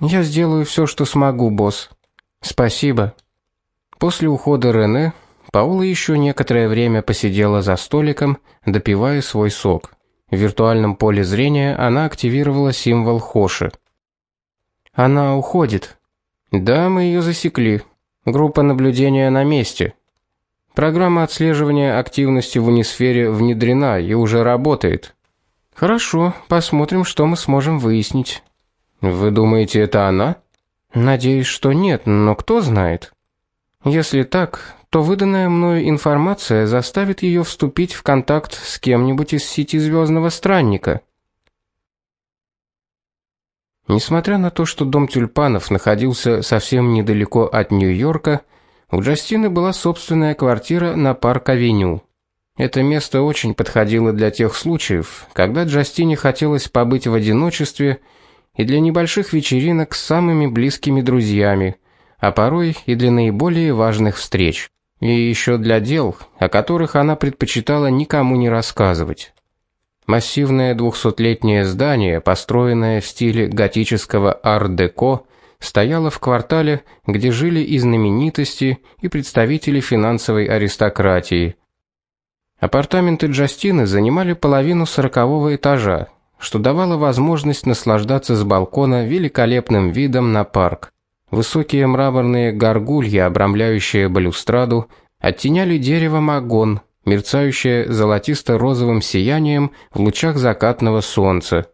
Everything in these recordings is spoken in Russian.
Я сделаю все, что смогу, босс. Спасибо. После ухода Рене Паула еще некоторое время посидела за столиком, допивая свой сок. В виртуальном поле зрения она активировала символ Хоши. Она уходит. Да, мы ее засекли. Группа наблюдения на месте. Программа отслеживания активности в унисфере внедрена и уже работает. Хорошо, посмотрим, что мы сможем выяснить. Вы думаете, это она? Надеюсь, что нет, но кто знает. Если так, то выданная мною информация заставит ее вступить в контакт с кем-нибудь из сети Звездного странника. Несмотря на то, что дом тюльпанов находился совсем недалеко от Нью-Йорка, у Джастины была собственная квартира на Парк-авеню. Это место очень подходило для тех случаев, когда Джастине хотелось побыть в одиночестве и для небольших вечеринок с самыми близкими друзьями, а порой и для наиболее важных встреч, и еще для дел, о которых она предпочитала никому не рассказывать. Массивное двухсотлетнее здание, построенное в стиле готического ар-деко, стояло в квартале, где жили и знаменитости, и представители финансовой аристократии. Апартаменты Джастины занимали половину сорокового этажа, что давало возможность наслаждаться с балкона великолепным видом на парк. Высокие мраморные горгульи, обрамляющие балюстраду, оттеняли дерево магон, мерцающее золотисто-розовым сиянием в лучах закатного солнца.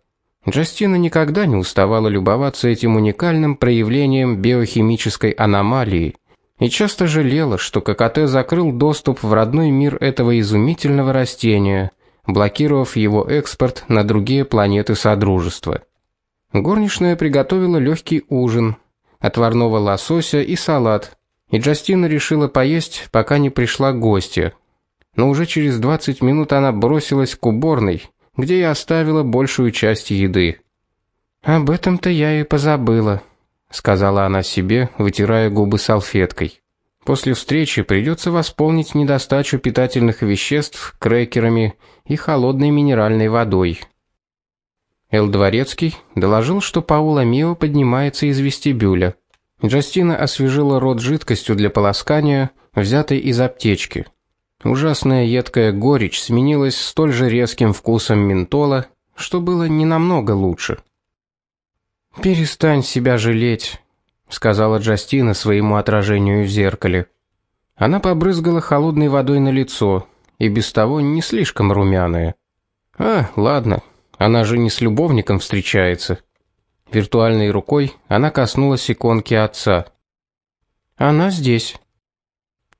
Джастина никогда не уставала любоваться этим уникальным проявлением биохимической аномалии и часто жалела, что ККТ закрыл доступ в родной мир этого изумительного растения, блокировав его экспорт на другие планеты содружества. Горничная приготовила легкий ужин, отварного лосося и салат. И Джастина решила поесть, пока не пришла гостья. Но уже через 20 минут она бросилась к уборной, где и оставила большую часть еды. Об этом-то я и позабыла, сказала она себе, вытирая губы салфеткой. После встречи придется восполнить недостачу питательных веществ крекерами и холодной минеральной водой. Эл Дворецкий доложил, что Паула Мио поднимается из вестибюля. Джастина освежила рот жидкостью для полоскания, взятой из аптечки. Ужасная едкая горечь сменилась столь же резким вкусом ментола, что было не намного лучше. Перестань себя жалеть, сказала Джастина своему отражению в зеркале. Она побрызгала холодной водой на лицо, и без того не слишком румяное. А, ладно, она же не с любовником встречается. Виртуальной рукой она коснулась иконки отца. Она здесь.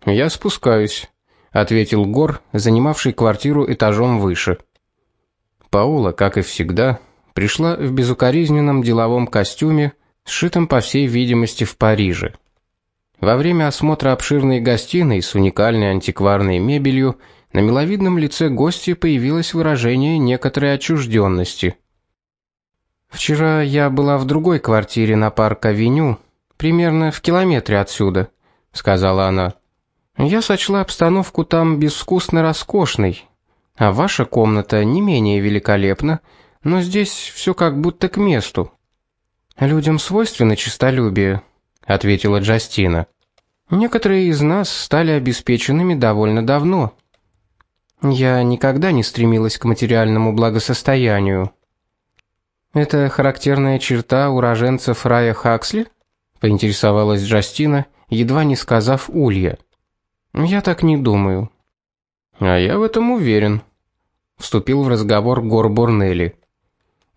Я спускаюсь, ответил Гор, занимавший квартиру этажом выше. Паула, как и всегда, пришла в безукоризненном деловом костюме, сшитом по всей видимости в Париже. Во время осмотра обширной гостиной с уникальной антикварной мебелью на миловидном лице гостья появилось выражение некоторой отчужденности. Вчера я была в другой квартире на Парк-авеню, примерно в километре отсюда, сказала она. Я сочла обстановку там безвкусно роскошной, а ваша комната не менее великолепна, но здесь все как будто к месту. Людям свойственно честолюбие, ответила Джастина. Некоторые из нас стали обеспеченными довольно давно. Я никогда не стремилась к материальному благосостоянию. Это характерная черта уроженцев рая Хаксли? поинтересовалась Джастина, едва не сказав Улья. Я так не думаю. А я в этом уверен, вступил в разговор Гор Борнелли.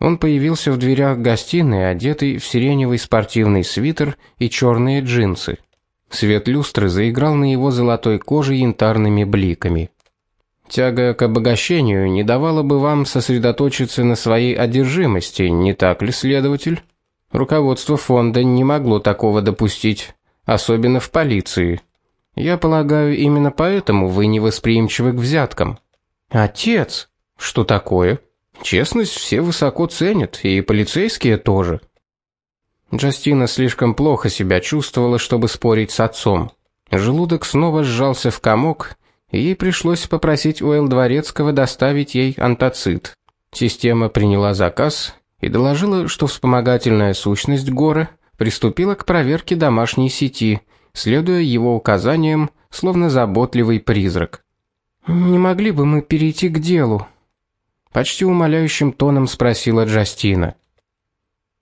Он появился в дверях гостиной, одетый в сиреневый спортивный свитер и черные джинсы. Свет люстры заиграл на его золотой коже янтарными бликами. Тяга к обогащению не давала бы вам сосредоточиться на своей одержимости, не так ли, следователь? Руководство фонда не могло такого допустить, особенно в полиции. Я полагаю, именно поэтому вы не восприимчивы к взяткам. Отец, что такое? Честность все высоко ценят, и полицейские тоже. Джастина слишком плохо себя чувствовала, чтобы спорить с отцом. Желудок снова сжался в комок, ей пришлось попросить у Эл Дворецкого доставить ей антацид. Система приняла заказ, и доложила, что вспомогательная сущность Гора приступила к проверке домашней сети, следуя его указаниям, словно заботливый призрак. Не могли бы мы перейти к делу? Почти умоляющим тоном спросила Джастина.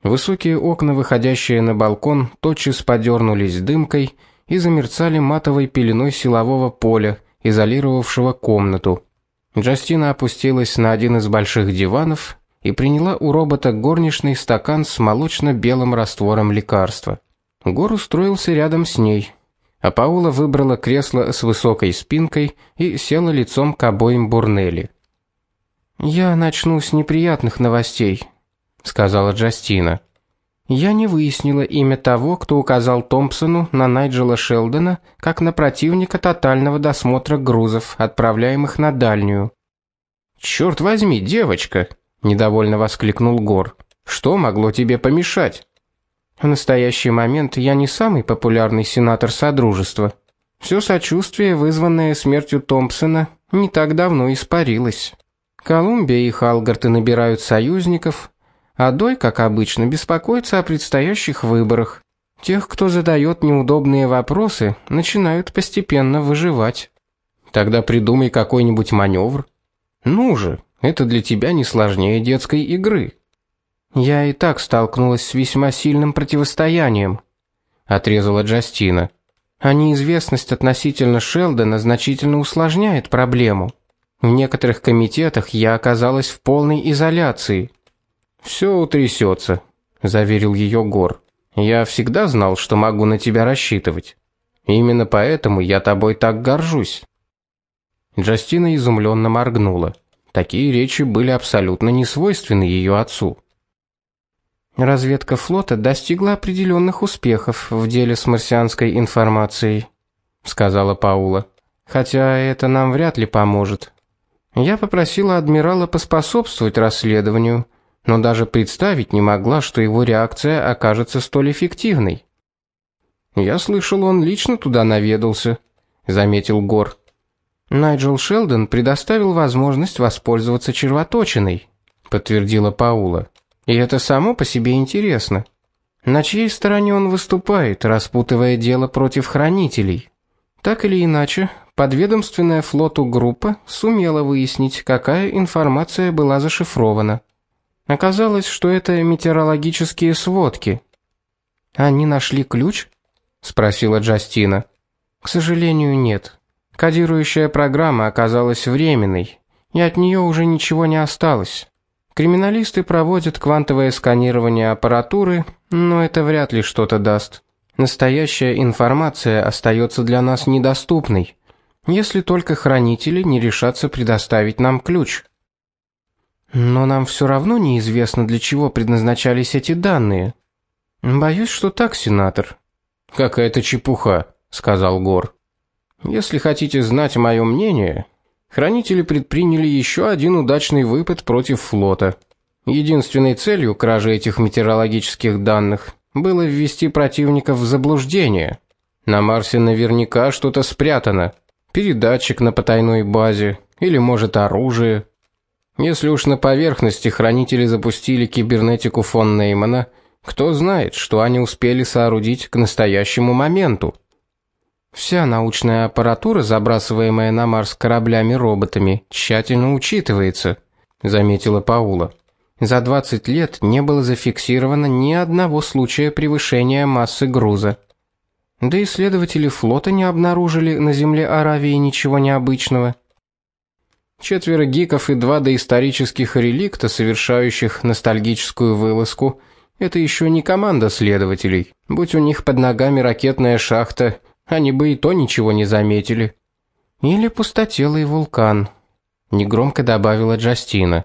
Высокие окна, выходящие на балкон, тотчас подернулись дымкой и замерцали матовой пеленой силового поля, изолировавшего комнату. Джастина опустилась на один из больших диванов и приняла у робота горничный стакан с молочно-белым раствором лекарства. Гор устроился рядом с ней, а Паула выбрала кресло с высокой спинкой и села лицом к обоим Бурнелли. Я начну с неприятных новостей, сказала Джастина. Я не выяснила имя того, кто указал Томпсону на Найджела Шелдона как на противника тотального досмотра грузов, отправляемых на дальнюю. Черт возьми, девочка, недовольно воскликнул Гор. Что могло тебе помешать? В настоящий момент я не самый популярный сенатор содружества. Все сочувствие, вызванное смертью Томпсона, не так давно испарилось. Колумбия и Халгарты набирают союзников, а Дой, как обычно, беспокоится о предстоящих выборах. Тех, кто задает неудобные вопросы, начинают постепенно выживать. Тогда придумай какой-нибудь маневр. Ну же, это для тебя не сложнее детской игры. Я и так столкнулась с весьма сильным противостоянием, отрезала Джастина. А неизвестность относительно Шелдона значительно усложняет проблему. В некоторых комитетах я оказалась в полной изоляции. Все утрясется, заверил ее Гор. Я всегда знал, что могу на тебя рассчитывать. Именно поэтому я тобой так горжусь. Джастина изумленно моргнула. Такие речи были абсолютно не свойственны ее отцу. Разведка флота достигла определенных успехов в деле с марсианской информацией, сказала Паула. Хотя это нам вряд ли поможет. Я попросила адмирала поспособствовать расследованию, но даже представить не могла, что его реакция окажется столь эффективной. Я слышал, он лично туда наведался, заметил Гор. Найджел Шелдон предоставил возможность воспользоваться червоточиной, подтвердила Паула. И это само по себе интересно. На чьей стороне он выступает, распутывая дело против хранителей? Так или иначе, подведомственная флоту группа сумела выяснить, какая информация была зашифрована. Оказалось, что это метеорологические сводки. Они нашли ключ? спросила Джастина. К сожалению, нет. Кодирующая программа оказалась временной, и от нее уже ничего не осталось. Криминалисты проводят квантовое сканирование аппаратуры, но это вряд ли что-то даст. Настоящая информация остается для нас недоступной, если только хранители не решатся предоставить нам ключ. Но нам все равно неизвестно, для чего предназначались эти данные. Боюсь, что так, сенатор. Какая-то чепуха, сказал Гор. Если хотите знать мое мнение, хранители предприняли еще один удачный выпад против флота. Единственной целью кражи этих метеорологических данных было ввести противников в заблуждение. На Марсе наверняка что-то спрятано. Передатчик на потайной базе или, может, оружие. Если уж на поверхности хранители запустили кибернетику фон Неймана, кто знает, что они успели соорудить к настоящему моменту. Вся научная аппаратура, забрасываемая на Марс кораблями-роботами, тщательно учитывается, заметила Паула. За 20 лет не было зафиксировано ни одного случая превышения массы груза. Да исследователи флота не обнаружили на земле Аравии ничего необычного. Четверо гиков и два доисторических реликта, совершающих ностальгическую вылазку, это еще не команда следователей. Будь у них под ногами ракетная шахта, они бы и то ничего не заметили. Или пустотелый вулкан, негромко добавила Джастина.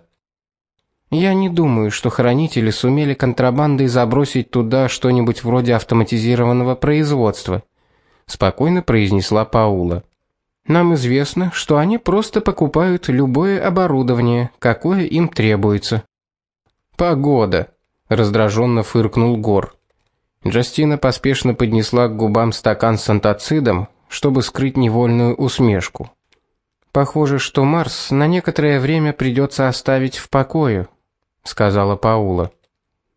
Я не думаю, что хранители сумели контрабандой забросить туда что-нибудь вроде автоматизированного производства, спокойно произнесла Паула. Нам известно, что они просто покупают любое оборудование, какое им требуется. Погода, раздраженно фыркнул Гор. Джастина поспешно поднесла к губам стакан с антацидом, чтобы скрыть невольную усмешку. Похоже, что Марс на некоторое время придется оставить в покое сказала Паула.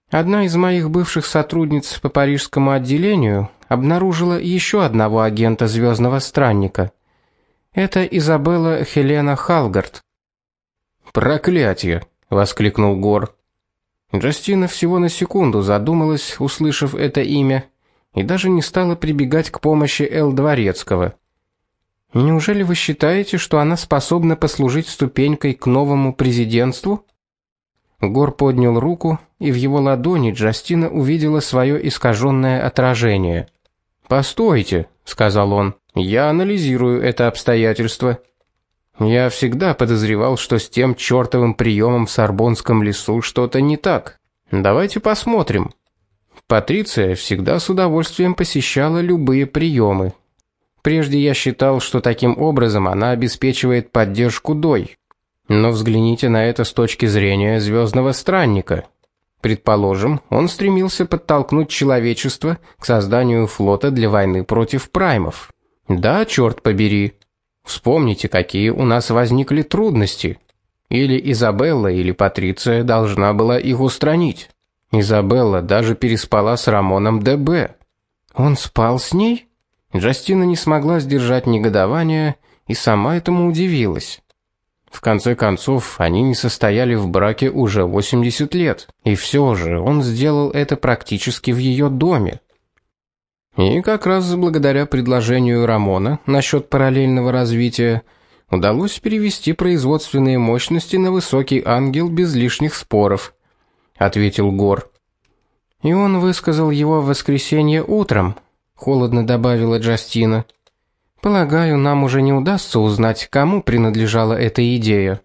Одна из моих бывших сотрудниц по парижскому отделению обнаружила еще одного агента звездного странника. Это Изабелла Хелена Халгард. Проклятие, воскликнул Гор. Джастина всего на секунду задумалась, услышав это имя, и даже не стала прибегать к помощи Эл Дворецкого. Неужели вы считаете, что она способна послужить ступенькой к новому президентству? Гор поднял руку, и в его ладони Джастина увидела свое искаженное отражение. "Постойте", сказал он. "Я анализирую это обстоятельство. Я всегда подозревал, что с тем чёртовым приемом в Сорбонском лесу что-то не так. Давайте посмотрим". Патриция всегда с удовольствием посещала любые приемы. Прежде я считал, что таким образом она обеспечивает поддержку Дой. Но взгляните на это с точки зрения звездного странника. Предположим, он стремился подтолкнуть человечество к созданию флота для войны против праймов. Да, черт побери. Вспомните, какие у нас возникли трудности. Или Изабелла, или Патриция должна была их устранить. Изабелла даже переспала с Рамоном ДБ. Он спал с ней? Джастина не смогла сдержать негодования и сама этому удивилась. В конце концов, они не состояли в браке уже 80 лет, и все же он сделал это практически в ее доме. И как раз благодаря предложению Рамона насчет параллельного развития удалось перевести производственные мощности на высокий ангел без лишних споров, ответил Гор. И он высказал его в воскресенье утром, холодно добавила Джастина. Полагаю, нам уже не удастся узнать, кому принадлежала эта идея.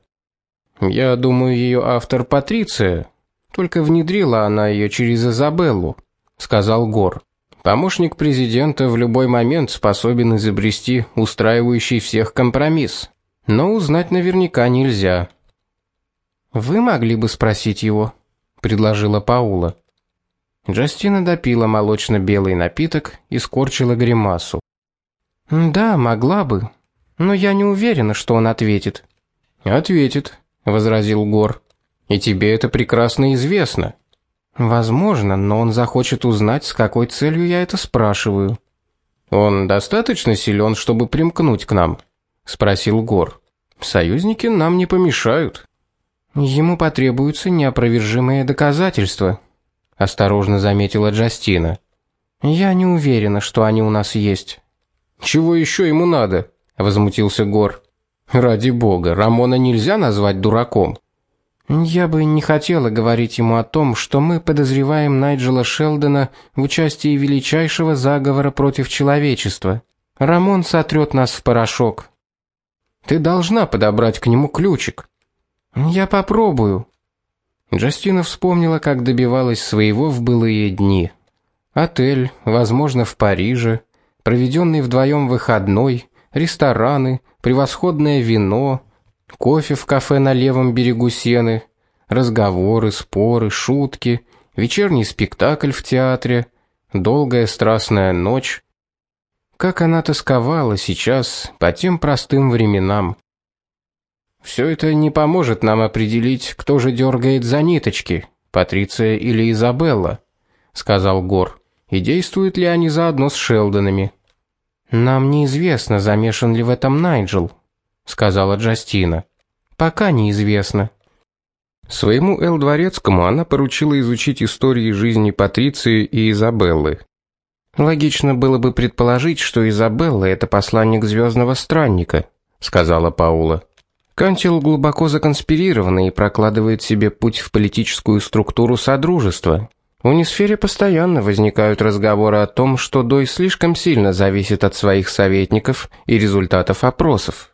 Я думаю, ее автор Патриция, только внедрила она ее через Изабеллу, сказал Гор. Помощник президента в любой момент способен изобрести устраивающий всех компромисс, но узнать наверняка нельзя. Вы могли бы спросить его, предложила Паула. Джастина допила молочно-белый напиток и скорчила гримасу. Да, могла бы, но я не уверена, что он ответит. Ответит, возразил Гор. И тебе это прекрасно известно. Возможно, но он захочет узнать, с какой целью я это спрашиваю. Он достаточно силен, чтобы примкнуть к нам, спросил Гор. Союзники нам не помешают. Ему потребуются неопровержимые доказательства, осторожно заметила Джастина. Я не уверена, что они у нас есть. Чего еще ему надо? возмутился Гор. Ради бога, Рамона нельзя назвать дураком. Я бы не хотела говорить ему о том, что мы подозреваем Найджела Шелдона в участии величайшего заговора против человечества. Рамон сотрет нас в порошок. Ты должна подобрать к нему ключик. Я попробую. Джастина вспомнила, как добивалась своего в былые дни. Отель, возможно, в Париже, проведенный вдвоем выходной, рестораны, превосходное вино, кофе в кафе на левом берегу Сены, разговоры, споры, шутки, вечерний спектакль в театре, долгая страстная ночь. Как она тосковала сейчас по тем простым временам. Все это не поможет нам определить, кто же дергает за ниточки, Патриция или Изабелла, сказал Гор. И действуют ли они заодно с Шелдонами? Нам неизвестно, замешан ли в этом Найджел, сказала Джастина. Пока неизвестно. Своему Эл Дворецкому она поручила изучить истории жизни Патриции и Изабеллы. Логично было бы предположить, что Изабелла это посланник звездного странника, сказала Паула. Кантил глубоко законспирированный и прокладывает себе путь в политическую структуру содружества. В Унисфере постоянно возникают разговоры о том, что Дой слишком сильно зависит от своих советников и результатов опросов.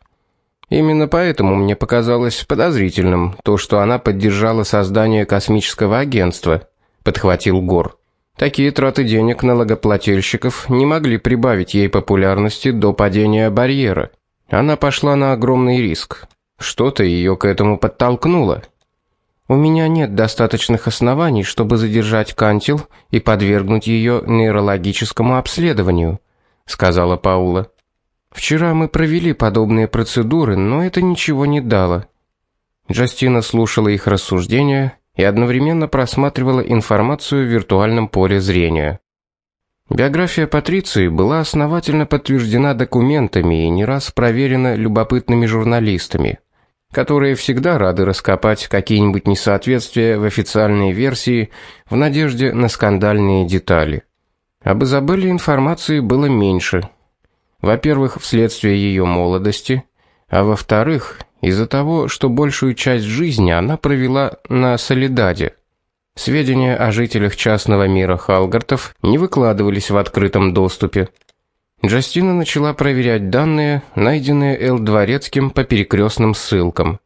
Именно поэтому мне показалось подозрительным то, что она поддержала создание космического агентства, подхватил Гор. Такие траты денег налогоплательщиков не могли прибавить ей популярности до падения барьера. Она пошла на огромный риск. Что-то ее к этому подтолкнуло. У меня нет достаточных оснований, чтобы задержать Кантил и подвергнуть ее нейрологическому обследованию, сказала Паула. Вчера мы провели подобные процедуры, но это ничего не дало. Джастина слушала их рассуждения и одновременно просматривала информацию в виртуальном поле зрения. Биография Патриции была основательно подтверждена документами и не раз проверена любопытными журналистами, которые всегда рады раскопать какие-нибудь несоответствия в официальной версии в надежде на скандальные детали. Об Изабелле информации было меньше. Во-первых, вследствие ее молодости, а во-вторых, из-за того, что большую часть жизни она провела на Солидаде. Сведения о жителях частного мира Халгартов не выкладывались в открытом доступе. Джастина начала проверять данные, найденные Эл Дворецким по перекрестным ссылкам.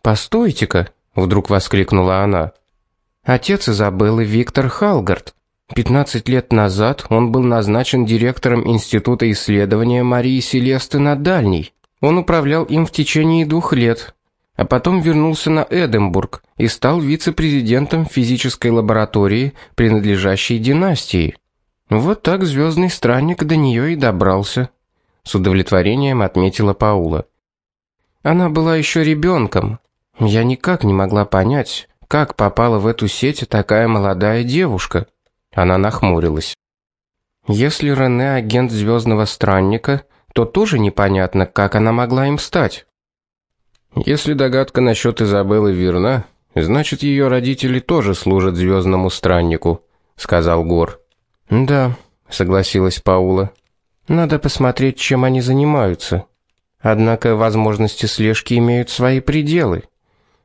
"Постойте-ка", вдруг воскликнула она. "Отец Изабеллы Виктор Халгард. 15 лет назад он был назначен директором Института исследования Марии Селесты на Дальней. Он управлял им в течение двух лет, а потом вернулся на Эдинбург и стал вице-президентом физической лаборатории, принадлежащей династии. Вот так звездный странник до нее и добрался, с удовлетворением отметила Паула. Она была еще ребенком. Я никак не могла понять, как попала в эту сеть такая молодая девушка. Она нахмурилась. Если Рене агент звездного странника, то тоже непонятно, как она могла им стать. Если догадка насчет Изабеллы верна, значит, ее родители тоже служат звездному страннику, сказал Гор. Да, согласилась Паула. Надо посмотреть, чем они занимаются. Однако возможности слежки имеют свои пределы.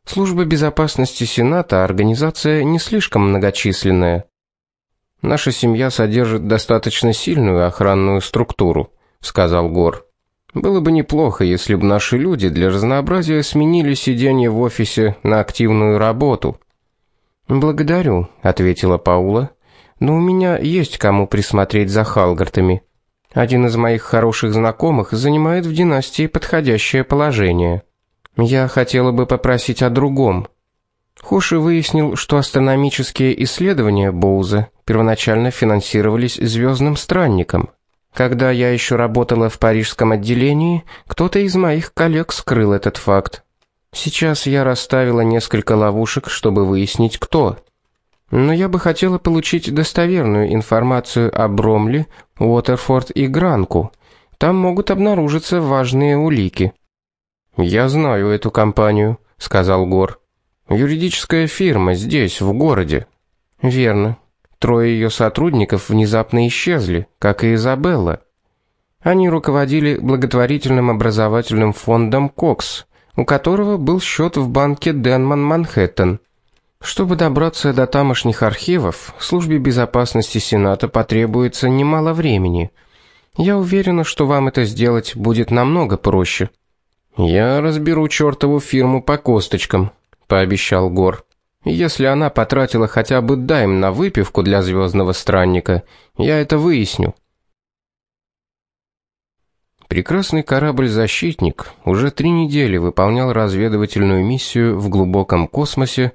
Служба безопасности Сената организация не слишком многочисленная. Наша семья содержит достаточно сильную охранную структуру, сказал Гор. Было бы неплохо, если бы наши люди для разнообразия сменили сидение в офисе на активную работу. Благодарю, ответила Паула. Но у меня есть кому присмотреть за Халгартами. Один из моих хороших знакомых занимает в династии подходящее положение. Я хотела бы попросить о другом. Хоши выяснил, что астрономические исследования Боуза первоначально финансировались звездным странником. Когда я еще работала в парижском отделении, кто-то из моих коллег скрыл этот факт. Сейчас я расставила несколько ловушек, чтобы выяснить, кто. Но я бы хотела получить достоверную информацию о Бромли, Уотерфорд и Гранку. Там могут обнаружиться важные улики. Я знаю эту компанию, сказал Гор. Юридическая фирма здесь, в городе. Верно. Трое ее сотрудников внезапно исчезли, как и Изабелла. Они руководили благотворительным образовательным фондом Кокс, у которого был счет в банке Денман Манхэттен. Чтобы добраться до тамошних архивов, службе безопасности Сената потребуется немало времени. Я уверена, что вам это сделать будет намного проще. Я разберу чертову фирму по косточкам, пообещал Гор. Если она потратила хотя бы дайм на выпивку для звездного странника, я это выясню. Прекрасный корабль-защитник уже три недели выполнял разведывательную миссию в глубоком космосе,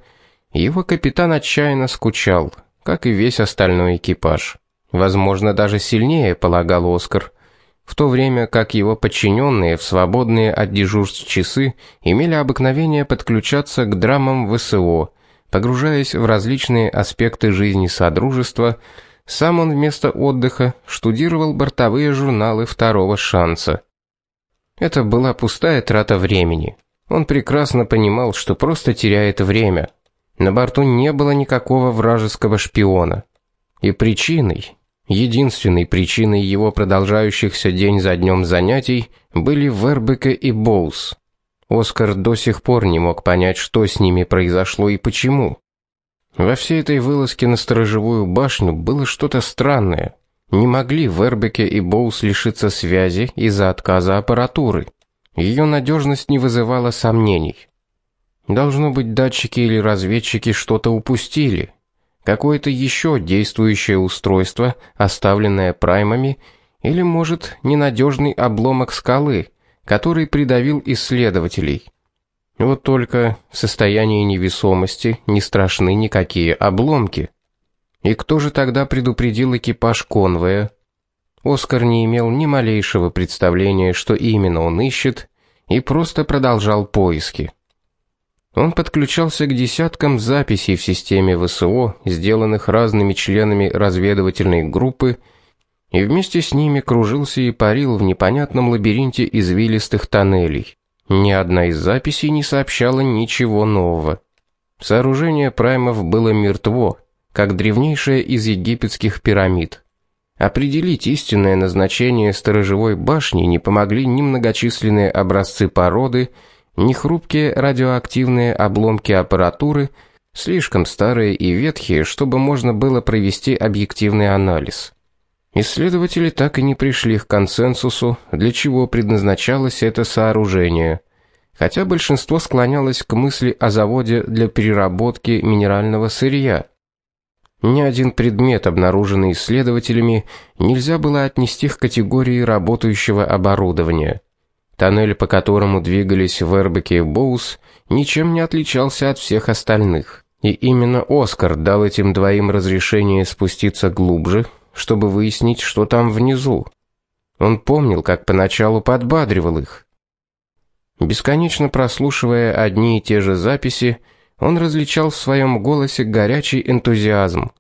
его капитан отчаянно скучал, как и весь остальной экипаж. Возможно, даже сильнее, полагал Оскар, в то время как его подчиненные в свободные от дежурств часы имели обыкновение подключаться к драмам ВСО Погружаясь в различные аспекты жизни содружества, сам он вместо отдыха штудировал бортовые журналы второго шанса. Это была пустая трата времени. Он прекрасно понимал, что просто теряет время. На борту не было никакого вражеского шпиона. И причиной, единственной причиной его продолжающихся день за днем занятий были Вербеке и Боус. Оскар до сих пор не мог понять, что с ними произошло и почему. Во всей этой вылазке на сторожевую башню было что-то странное. Не могли Вербеке и Боус лишиться связи из-за отказа аппаратуры. Ее надежность не вызывала сомнений. Должно быть, датчики или разведчики что-то упустили. Какое-то еще действующее устройство, оставленное праймами, или, может, ненадежный обломок скалы, который придавил исследователей. Вот только в состоянии невесомости не страшны никакие обломки. И кто же тогда предупредил экипаж конвоя? Оскар не имел ни малейшего представления, что именно он ищет, и просто продолжал поиски. Он подключался к десяткам записей в системе ВСО, сделанных разными членами разведывательной группы, и вместе с ними кружился и парил в непонятном лабиринте извилистых тоннелей. Ни одна из записей не сообщала ничего нового. Сооружение праймов было мертво, как древнейшее из египетских пирамид. Определить истинное назначение сторожевой башни не помогли ни многочисленные образцы породы, ни хрупкие радиоактивные обломки аппаратуры, слишком старые и ветхие, чтобы можно было провести объективный анализ. Исследователи так и не пришли к консенсусу, для чего предназначалось это сооружение, хотя большинство склонялось к мысли о заводе для переработки минерального сырья. Ни один предмет, обнаруженный исследователями, нельзя было отнести к категории работающего оборудования. Тоннель, по которому двигались Вербеки и Боус, ничем не отличался от всех остальных. И именно Оскар дал этим двоим разрешение спуститься глубже, чтобы выяснить, что там внизу. Он помнил, как поначалу подбадривал их. Бесконечно прослушивая одни и те же записи, он различал в своем голосе горячий энтузиазм.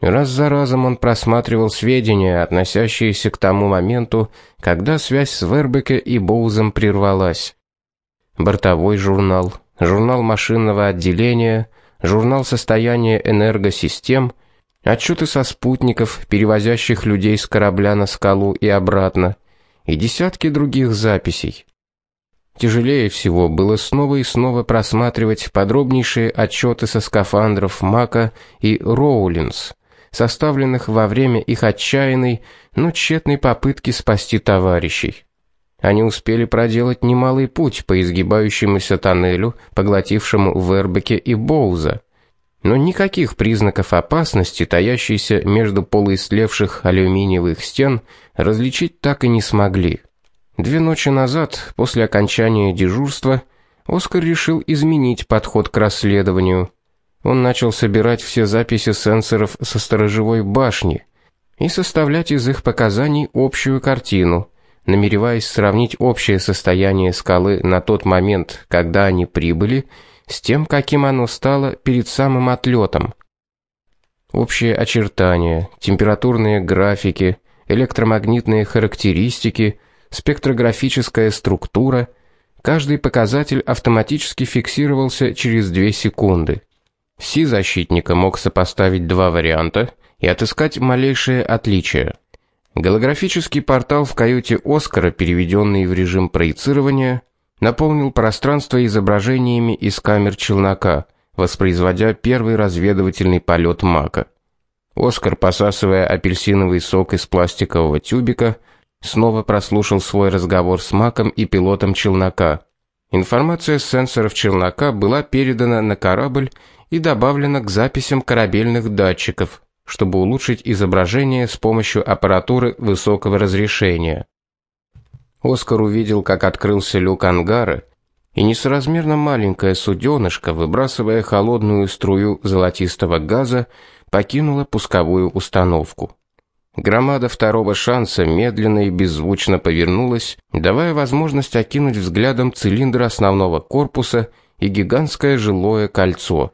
Раз за разом он просматривал сведения, относящиеся к тому моменту, когда связь с Вербеке и Боузом прервалась. Бортовой журнал, журнал машинного отделения, журнал состояния энергосистем, отчеты со спутников, перевозящих людей с корабля на скалу и обратно, и десятки других записей. Тяжелее всего было снова и снова просматривать подробнейшие отчеты со скафандров Мака и Роулинс, составленных во время их отчаянной, но тщетной попытки спасти товарищей. Они успели проделать немалый путь по изгибающемуся тоннелю, поглотившему Вербеке и Боуза. Но никаких признаков опасности, таящейся между полуистлевших алюминиевых стен, различить так и не смогли. Две ночи назад, после окончания дежурства, Оскар решил изменить подход к расследованию. Он начал собирать все записи сенсоров со сторожевой башни и составлять из их показаний общую картину, намереваясь сравнить общее состояние скалы на тот момент, когда они прибыли, с тем, каким оно стало перед самым отлетом. Общие очертания, температурные графики, электромагнитные характеристики – спектрографическая структура, каждый показатель автоматически фиксировался через 2 секунды. Си защитника мог сопоставить два варианта и отыскать малейшее отличие. Голографический портал в каюте Оскара, переведенный в режим проецирования, наполнил пространство изображениями из камер челнока, воспроизводя первый разведывательный полет Мака. Оскар, посасывая апельсиновый сок из пластикового тюбика, снова прослушал свой разговор с Маком и пилотом челнока. Информация с сенсоров челнока была передана на корабль и добавлена к записям корабельных датчиков, чтобы улучшить изображение с помощью аппаратуры высокого разрешения. Оскар увидел, как открылся люк ангара, и несоразмерно маленькое суденышко, выбрасывая холодную струю золотистого газа, покинуло пусковую установку. Громада второго шанса медленно и беззвучно повернулась, давая возможность окинуть взглядом цилиндр основного корпуса и гигантское жилое кольцо.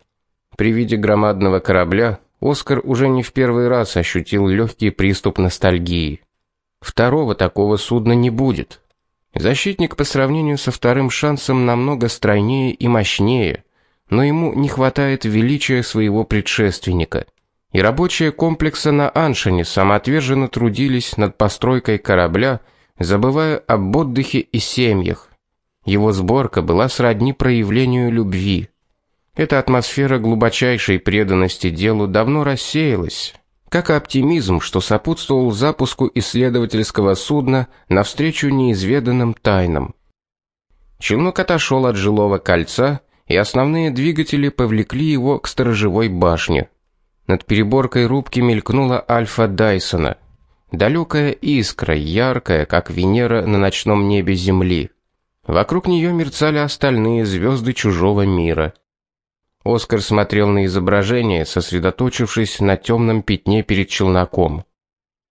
При виде громадного корабля Оскар уже не в первый раз ощутил легкий приступ ностальгии. Второго такого судна не будет. Защитник по сравнению со вторым шансом намного стройнее и мощнее, но ему не хватает величия своего предшественника и рабочие комплекса на Аншине самоотверженно трудились над постройкой корабля, забывая об отдыхе и семьях. Его сборка была сродни проявлению любви. Эта атмосфера глубочайшей преданности делу давно рассеялась, как и оптимизм, что сопутствовал запуску исследовательского судна навстречу неизведанным тайнам. Челнок отошел от жилого кольца, и основные двигатели повлекли его к сторожевой башне. Над переборкой рубки мелькнула Альфа Дайсона. Далекая искра, яркая, как Венера на ночном небе Земли. Вокруг нее мерцали остальные звезды чужого мира. Оскар смотрел на изображение, сосредоточившись на темном пятне перед челноком.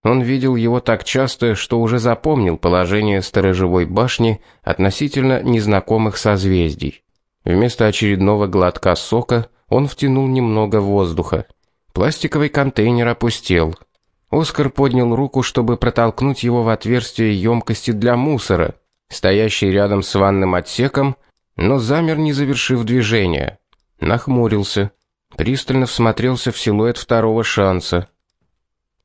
Он видел его так часто, что уже запомнил положение сторожевой башни относительно незнакомых созвездий. Вместо очередного глотка сока он втянул немного воздуха. Пластиковый контейнер опустел. Оскар поднял руку, чтобы протолкнуть его в отверстие емкости для мусора, стоящей рядом с ванным отсеком, но замер, не завершив движение. Нахмурился, пристально всмотрелся в силуэт второго шанса.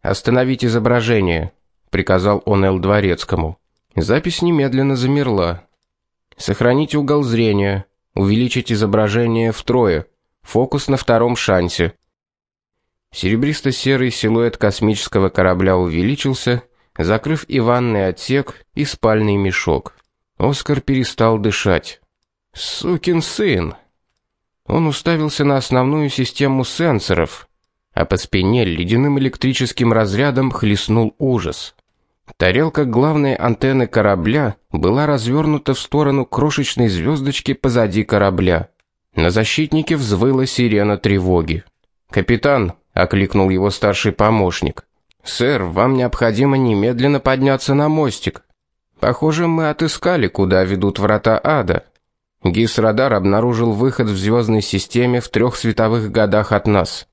Остановить изображение, приказал он Эл Дворецкому. Запись немедленно замерла. Сохранить угол зрения, увеличить изображение втрое. Фокус на втором шансе. Серебристо-серый силуэт космического корабля увеличился, закрыв и ванный отсек, и спальный мешок. Оскар перестал дышать. Сукин сын. Он уставился на основную систему сенсоров, а по спине ледяным электрическим разрядом хлестнул ужас. Тарелка главной антенны корабля была развернута в сторону крошечной звездочки позади корабля. На защитнике взвыла сирена тревоги. "Капитан", окликнул его старший помощник. "Сэр, вам необходимо немедленно подняться на мостик. Похоже, мы отыскали, куда ведут врата ада. Гис-радар обнаружил выход в звездной системе в трех световых годах от нас.